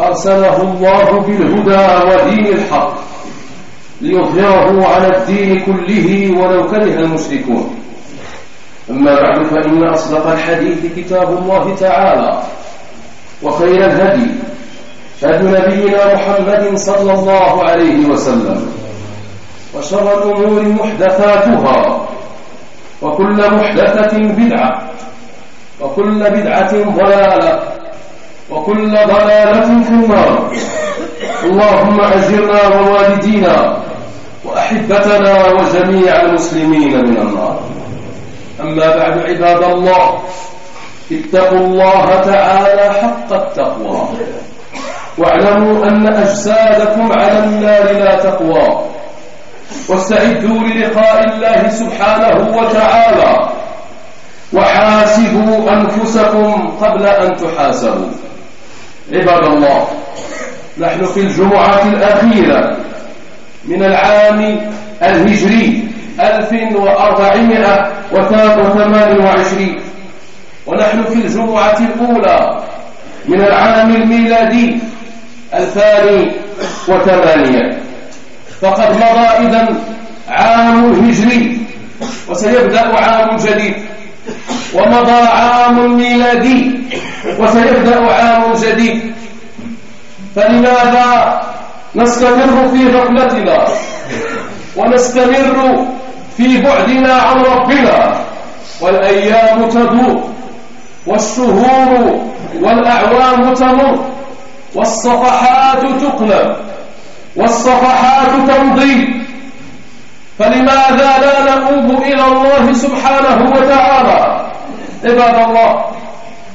أرسله الله بالهدى ودين الحق ليظهره على الدين كله ولو كره المشركون. أما بعد فإن أصدق الحديث كتاب الله تعالى وخير الهدي هدي نبينا محمد صلى الله عليه وسلم وشر الأمور محدثاتها وكل محدثة بدعة وكل بدعة ضلالة. وكل ضلالة في النار. اللهم أجرنا ووالدينا وأحبتنا وجميع المسلمين من النار. أما بعد عباد الله اتقوا الله تعالى حق التقوى. واعلموا أن أجسادكم على النار لا تقوى. واستعدوا للقاء الله سبحانه وتعالى. وحاسبوا أنفسكم قبل أن تحاسبوا. عباد الله نحن في الجمعة الأخيرة من العام الهجري 1428 ونحن في الجمعة الأولى من العام الميلادي 2008 فقد مضى إذن عام هجري وسيبدأ عام جديد. ومضى عام ميلادي وسيبدأ عام جديد. فلماذا نستمر في غفلتنا ونستمر في بعدنا عن ربنا والأيام تدور والشهور والأعوام تمر والصفحات تقلب والصفحات تمضي. فلماذا لا نؤوب إلى الله سبحانه وتعالى عباد الله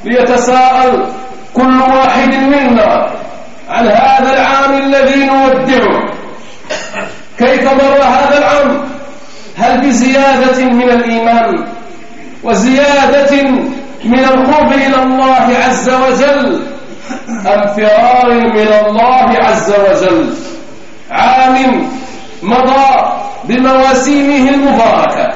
ليتساءل كل واحد منا عن هذا العام الذي نودعه. كيف مر هذا العام؟ هل بزيادة من الإيمان وزيادة من القرب إلى الله عز وجل أم فرار من الله عز وجل؟ عام مضى بمواسيمه المباركة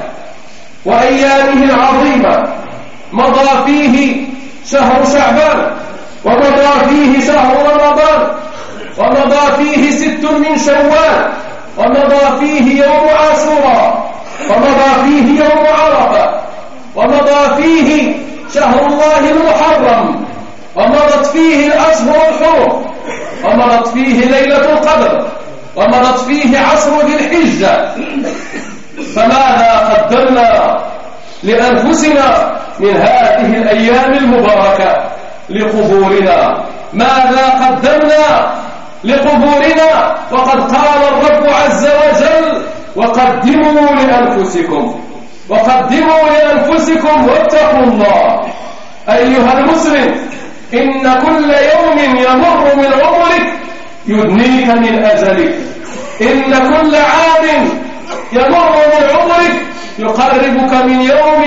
وأيامه العظيمة. مضى فيه شهر شعبان ومضى فيه شهر رمضان ومضى فيه ست من شوال ومضى فيه يوم عاشوراء ومضى فيه يوم عرفة ومضى فيه شهر الله المحرم ومضت فيه الأشهر الحرم ومضت فيه ليلة القدر ومضت فيه عصر ذي الحجة. فماذا قدمنا لأنفسنا من هذه الأيام المباركة لقبورنا. ماذا قدمنا لقبورنا؟ وقد قال الرب عز وجل وقدموا لأنفسكم وقدموا لأنفسكم واتقوا الله. أيها المسلم إن كل يوم يمر من عمرك يدنيك من أجلك. إن كل عام يمر من عمرك يقربك من يوم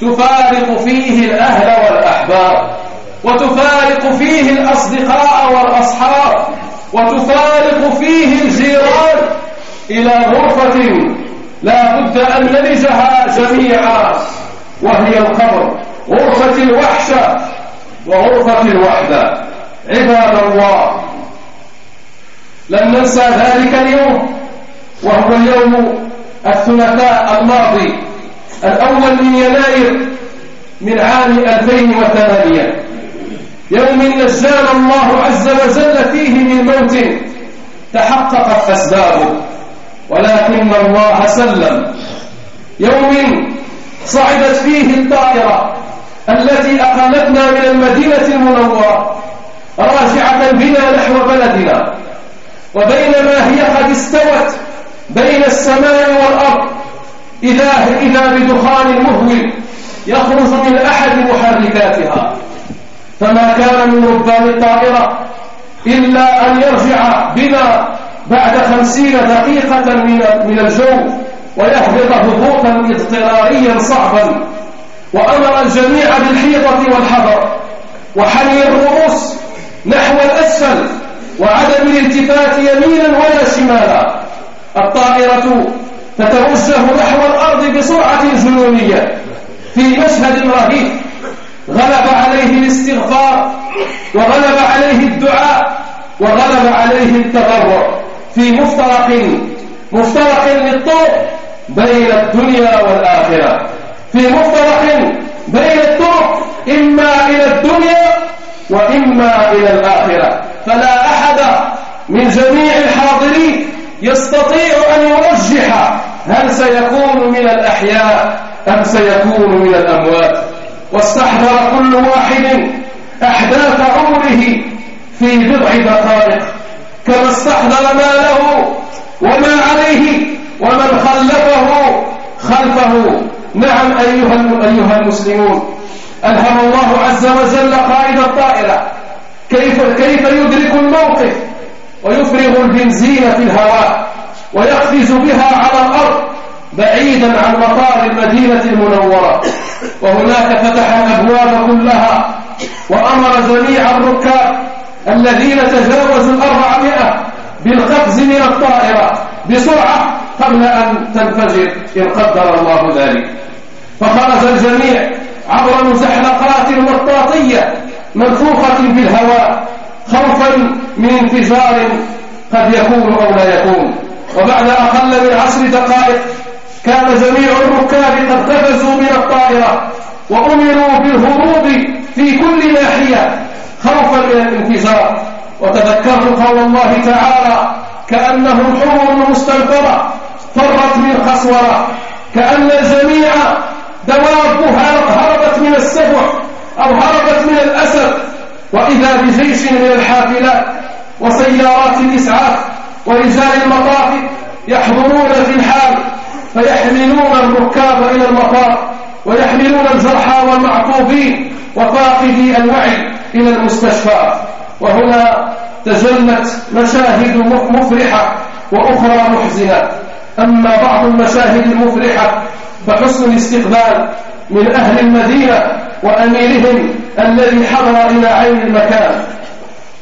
تفارق فيه الأهل والأحباب وتفارق فيه الأصدقاء والأصحاب وتفارق فيه الجيران إلى غرفة لا بد أن نلجها جميعا وهي القبر غرفة الوحشة وغرفة الوحدة. عباد الله لن ننسى ذلك اليوم وهو اليوم الثلاثاء الماضي. الأول من يناير من عام 2008 يوم نجانا الله عز وجل فيه من موت تحققت أسبابه ولكن الله سلم. يوم صعدت فيه الطائرة التي أقامتنا من المدينة المنورة راجعة بنا نحو بلدنا. وبينما هي قد استوت بين السماء والأرض إذا, إذا بدخان مهول يخرج من أحد محركاتها. فما كان من ربان الطائرة إلا أن يرجع بنا بعد خمسين دقيقة من الجو ويهبط هبوطا اضطراريا صعبا. وأمر الجميع بالحيطة والحذر وحني الرؤوس نحو الأسفل وعدم الالتفات يمينا ولا شمالا. الطائرة تتوجه نحو الأرض بسرعة جنونية في مشهد رهيب. غلب عليه الاستغفار وغلب عليه الدعاء وغلب عليه التضرع في مفترق مفترق للطرق بين الدنيا والآخرة. في مفترق بين الطرق إما إلى الدنيا وإما إلى الآخرة. فلا أحد من جميع الحاضرين يستطيع أن يرجح هل سيكون من الأحياء أم سيكون من الأموات. واستحضر كل واحد أحداث عمره في بضع دقائق. كما استحضر ما له وما عليه ومن خلفه خلفه. نعم أيها, أيها المسلمون ألهم الله عز وجل قائد الطائرة. كيف, كيف يدرك الموقف ويفرغ البنزين في الهواء ويقفز بها على الأرض بعيدا عن مطار المدينة المنورة. وهناك فتح الأبواب كلها وأمر جميع الركاب الذين تجاوزوا الأربعمائة بالقفز من الطائرة بسرعة قبل أن تنفجر إن قدر الله ذلك. فخرج الجميع عبر مزحلقات مطاطية منفوخة بالهواء خوفا من انفجار قد يكون أو لا يكون. وبعد أقل من عشر دقائق كان جميع الركاب قد قفزوا من الطائرة وأمروا بالهروب في كل ناحية خوفا من الانفجار وتذكروا قول الله تعالى كأنهم حمر مستنفرة فرت من قسورة كأن الجميع دوابها هربت من السبع أو هربت من الأسد. وإذا بجيش من الحافلات وسيارات الإسعاف ورجال المطاف يحضرون في الحال فيحملون الركاب إلى المطار ويحملون الجرحى والمعطوبين وفاقدي الوعي إلى المستشفى. وهنا تجلت مشاهد مفرحة وأخرى محزنة. أما بعض المشاهد المفرحة فحسن الاستقبال من أهل المدينة وأميرهم الذي حضر إلى عين المكان.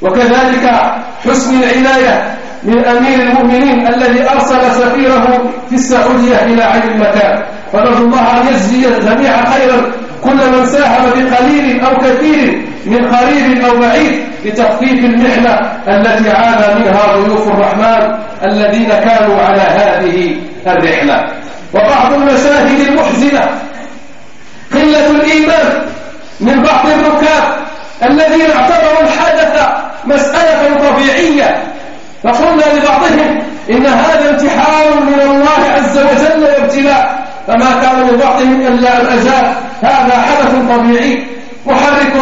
وكذلك حسن العناية من أمير المؤمنين الذي أرسل سفيره في السعودية إلى عين المكان. فنرجو الله أن يجزي الجميع خيرا. كل من ساهم بقليل أو كثير من قريب أو بعيد لتخفيف المحنة التي عانى منها ضيوف الرحمن الذين كانوا على هذه الرحلة. وبعض المشاهد المحزنة قلة الإيمان من بعض الركاب الذين اعتبروا الحدث مسألة طبيعية. فقلنا لبعضهم إن هذا امتحان من الله عز وجل وابتلاء. فما كان لبعضهم إلا أن أجاب هذا حدث طبيعي محرك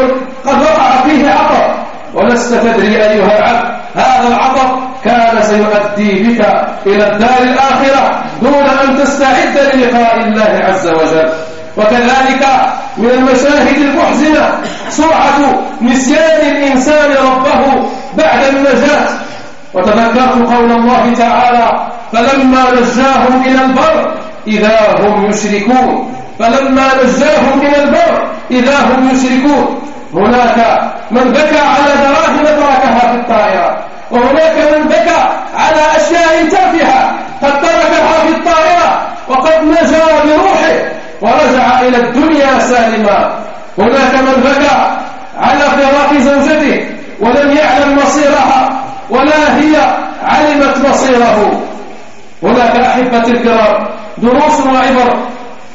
قد وقع فيه عطر ولست تدري أيها العبد هذا العطر كان سيؤدي بك إلى الدار الآخرة دون أن تستعد للقاء الله عز وجل. وكذلك من المشاهد المحزنة سرعة نسيان الإنسان ربه بعد النجاة. وتذكرت قول الله تعالى فلما نجاهم إلى البر إذا هم يشركون. فلما نجاهم من البر إذا هم يشركون. هناك من بكى على دراهم تركها في الطائرة وهناك من بكى على أشياء تافهة قد تركها في الطائرة وقد نجا بروحه ورجع إلى الدنيا سالما. هناك من بكى على فراق زوجته ولم يعلم مصيرها ولا هي علمت مصيره. هناك أحبة الكرام دروس وعبر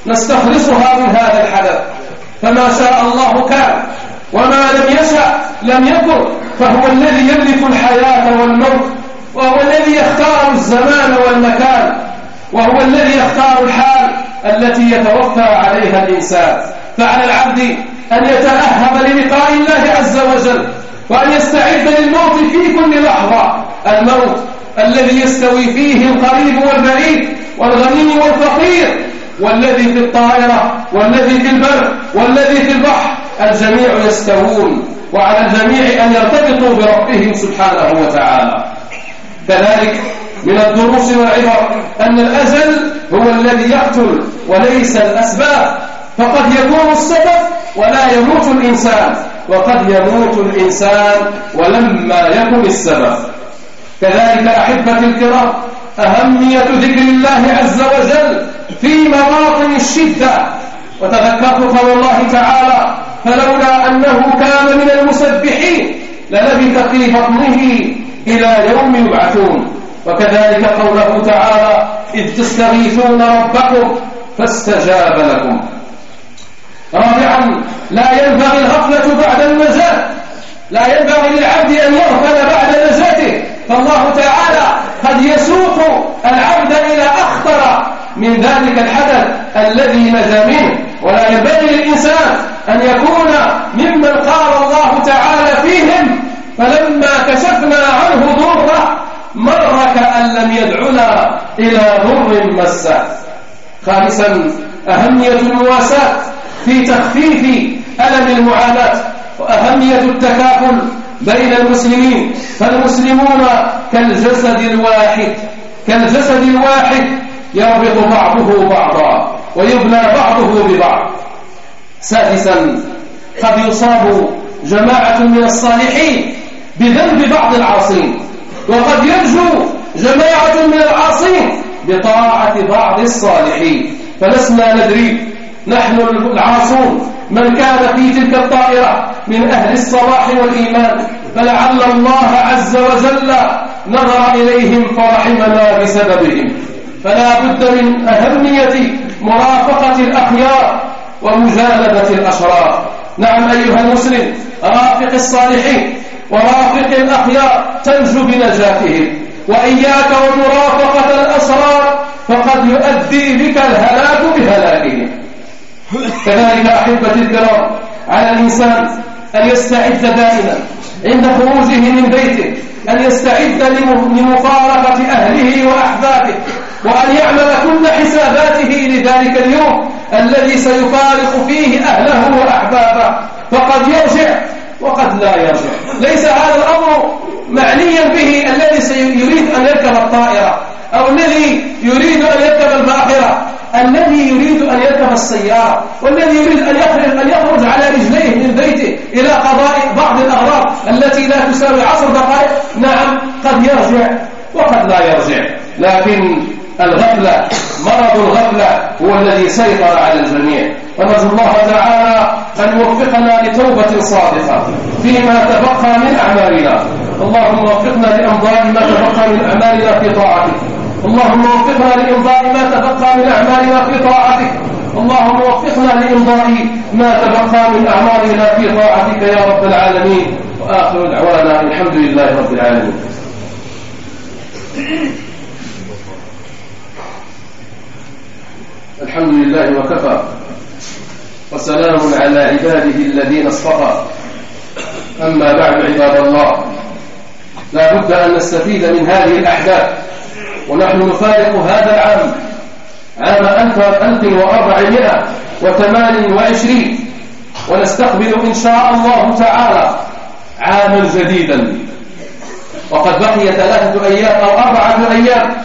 نستخلصها من هذا الحدث. فما شاء الله كان وما لم يشأ لم يكن فهو الذي يملك الحياة والموت وهو الذي يختار الزمان والمكان وهو الذي يختار الحال التي يتوفى عليها الإنسان. فعلى العبد أن يتأهب للقاء الله عز وجل. وأن يستعد للموت في كل لحظة. الموت الذي يستوي فيه القريب والبعيد والغني والفقير والذي في الطائرة والذي في البر والذي في البحر. الجميع يستوون وعلى الجميع أن يرتبطوا بربهم ربهم سبحانه وتعالى. كذلك من الدروس والعبر أن الأجل هو الذي يقتل وليس الأسباب. فقد يكون السبب ولا يموت الإنسان. وقد يموت الإنسان ولما يكن السبب. كذلك أحبة الكرام أهمية ذكر الله عز وجل في مواطن الشدة. وتذكرت قول الله تعالى فلولا أنه كان من المسبحين للبث في بطنه إلى يوم يبعثون. وكذلك قوله تعالى إذ تستغيثون ربكم فاستجاب لكم. رابعا لا ينبغي الغفلة بعد النجاة لا ينبغي للعبد أن يغفل بعد نجاته فالله تعالى قد يسوق العبد إلى أخطر من ذلك الحدث الذي نجا منه. ولا ينبغي للإنسان أن يكون ممن قال الله تعالى فيهم فلما كشفنا عنه ضره مر كأن لم يدعنا إلى ضر مسه. خامسا أهمية المواساة في تخفيف ألم المعاناة وأهمية التكافل بين المسلمين فالمسلمون كالجسد الواحد كالجسد الواحد يربط بعضه بعضا ويبنى بعضه ببعض. سادسا قد يصاب جماعة من الصالحين بذنب بعض العاصين وقد ينجو جماعة من العاصين بطاعة بعض الصالحين. فلسنا ندري نحن العاصون. من كان في تلك الطائرة من أهل الصلاح والإيمان فلعل الله عز وجل نظر إليهم فرحمنا بسببهم. فلا بد من أهمية مرافقة الأخيار ومجانبة الأشرار. نعم أيها المسلم رافق الصالحين ورافق الأخيار تنجو بنجاتهم. وإياك ومرافقة الأسرار فقد يؤدي بك الهلاك بهلاكهم. كذلك أحبة الكرام على الإنسان أن يستعد دائما عند خروجه من بيته أن يستعد لمفارقة أهله وأحبابه وأن يعمل كل حساباته لذلك اليوم الذي سيفارق فيه أهله وأحبابه. فقد يرجع وقد لا يرجع. ليس هذا الأمر معنيا به الذي سيريد أن يركب الطائرة أو الذي يريد أن يركب الباخرة. الذي يريد أن يركب السيارة والذي يريد أن يخرج, أن يخرج على رجليه من بيته إلى قضاء بعض الأغراض التي لا تساوي عشر دقائق نعم قد يرجع وقد لا يرجع. لكن الغفلة مرض الغفلة هو الذي سيطر على الجميع. ونرجو الله تعالى أن يوفقنا لتوبة صادقة فيما تبقى من أعمالنا. اللهم وفقنا لأمضاء ما تبقى من أعمالنا في طاعتك. اللهم وفقنا لإمضاء ما تبقى من أعمالنا في طاعتك. اللهم وفقنا لإمضاء ما تبقى من أعمالنا في طاعتك يا رب العالمين. وآخر دعوانا الحمد لله رب العالمين. الحمد لله وكفى. وسلام على عباده الذين اصطفى. أما بعد عباد الله لا بد أن نستفيد من هذه الأحداث. ونحن نفارق هذا العام. عام 1428 ونستقبل إن شاء الله تعالى عاما جديدا. وقد بقي ثلاثة أيام أو أربعة أيام.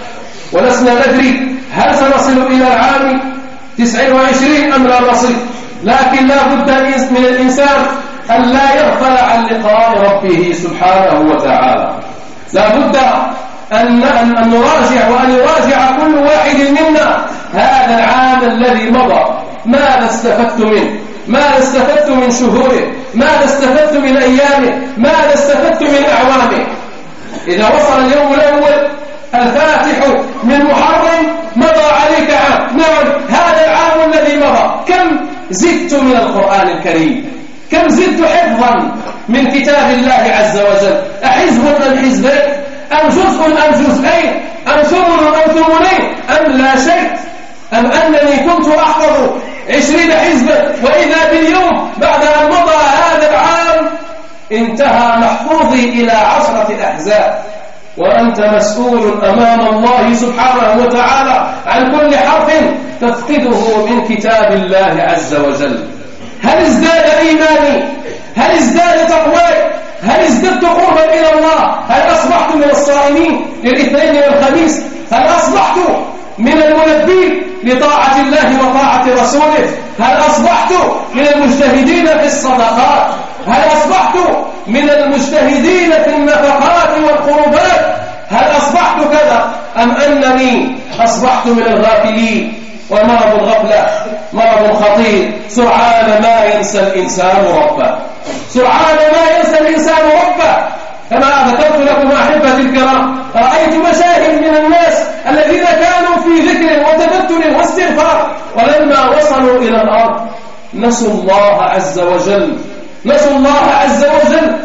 ولسنا ندري هل سنصل إلى العام 29 أم لا نصل. لكن لا بد من الإنسان أن لا يغفل عن لقاء ربه سبحانه وتعالى. لا بد أن, أن نراجع وأن يراجع كل واحد منا هذا العام الذي مضى. ماذا استفدت منه؟ ماذا استفدت من شهوره؟ ماذا استفدت من أيامه؟ ماذا استفدت من أعوامه؟ إذا وصل اليوم الأول الفاتح من محرم مضى عليك عام. نعم هذا العام الذي مضى. كم زدت من القرآن الكريم؟ كم زدت حفظا من كتاب الله عز وجل؟ أحزب من حزبين أم جزء أم جزئين أم ثمن أم ثمنين أم لا شيء أم أنني كنت أحفظ عشرين حزبا وإذا باليوم بعد أن مضى هذا العام انتهى محفوظي إلى عشرة أحزاب. وأنت مسؤول أمام الله سبحانه وتعالى عن كل حرف تفقده من كتاب الله عز وجل. هل ازداد إيماني؟ هل ازداد تقواي؟ هل ازددت قربا إلى الله؟ أصبحت من الصائمين للاثنين والخميس؟ هل أصبحت من الملبين لطاعة الله وطاعة رسوله؟ هل أصبحت من المجتهدين في الصدقات؟ هل أصبحت من المجتهدين في النفقات والقربات؟ هل أصبحت كذا أم أنني أصبحت من الغافلين؟ ومرض الغفلة مرض خطير سرعان ما ينسى الإنسان ربه. سرعان ما ينسى الإنسان ربه كما ذكرت لكم أحبتي الكرام رأيت مشاهد من الناس الذين كانوا في ذكر وتبتل واستغفار ولما وصلوا إلى الأرض نسوا الله عز وجل. نسوا الله عز وجل.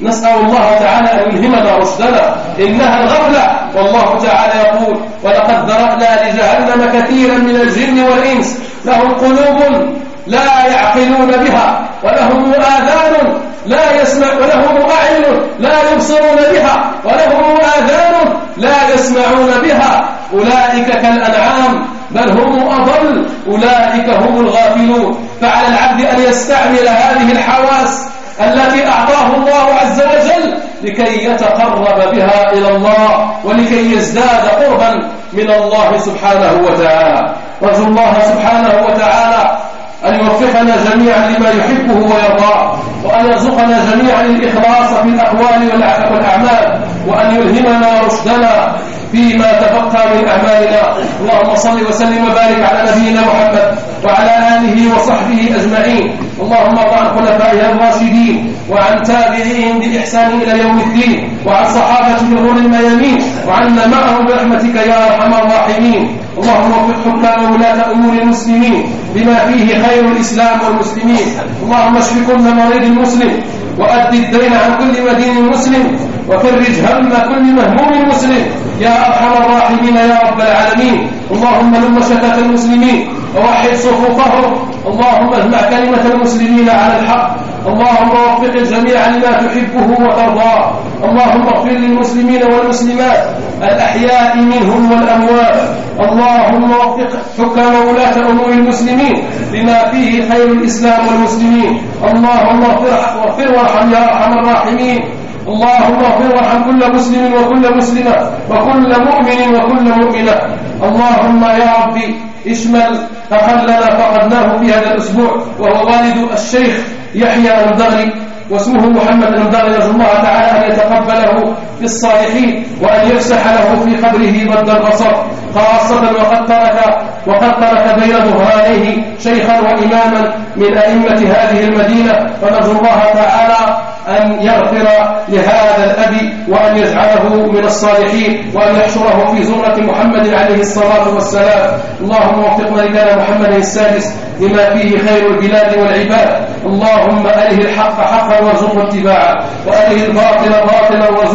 نسأل الله تعالى أن يلهمنا رشدنا إنها الغفلة. والله تعالى يقول ولقد ذرأنا لجهنم كثيرا من الجن والإنس لهم قلوب لا يعقلون بها ولهم آذان لا يسمع ولهم أعين لا يبصرون بها ولهم آذان لا يسمعون بها. أولئك كالأنعام بل هم أضل أولئك هم الغافلون. فعلى العبد أن يستعمل هذه الحواس التي أعطاه الله عز وجل لكي يتقرب بها إلى الله ولكي يزداد قربا من الله سبحانه وتعالى. رجو الله سبحانه وتعالى أن يوفقنا جميعا لما يحبه ويرضاه وأن يرزقنا جميعا الإخلاص في الأقوال والأعمال وأن يلهمنا رشدنا فيما تبقى من أعمالنا. اللهم صل وسلم وبارك على نبينا محمد وعلى آله وصحبه أجمعين. اللهم ارض عن خلفائه الراشدين وعن تابعيهم بإحسان إلى يوم الدين وعن صحابة الغر الميامين وعنا معهم برحمتك يا أرحم الراحمين. اللهم وفق حكام ولاة أمور المسلمين. بما فيه خير الإسلام والمسلمين. اللهم اشف كل مريض مسلم وأد الدين عن كل مدين مسلم وفرج هم كل مهموم مسلم. يا أرحم الراحمين يا رب العالمين. اللهم لم شتات المسلمين. ووحد صفوفهم. اللهم اجمع كلمة المسلمين على الحق. اللهم وفق الجميع لما تحبه وترضاه. اللهم اغفر للمسلمين والمسلمات الأحياء منهم والأموات. اللهم وفق حكام ولاة أمور المسلمين لما فيه خير الإسلام والمسلمين. اللهم اغفر وارحم يا أرحم الراحمين. اللهم اغفر وارحم كل مسلم وكل مسلمة وكل مؤمن وكل مؤمنة. اللهم يا ربي اشمل أخلنا فقدناه في هذا الأسبوع وهو والد الشيخ يحيى الدغري واسمه محمد المدار نرجو الله تعالى أن يتقبله في الصالحين وأن يفسح له في قبره مد البصر خاصة وقد ترك وقد ترك بين ظهرانيه شيخا وإماما من أئمة هذه المدينة. فنرجو الله تعالى أن يغفر لهذا الأب وأن يجعله من الصالحين وأن يحشره في زمرة محمد عليه الصلاة والسلام. اللهم وفق ملكنا محمد السادس لما فيه خير البلاد والعباد. اللهم أله الحق حقا وارزقه اتباعه وأله الباطل باطلا وارزقه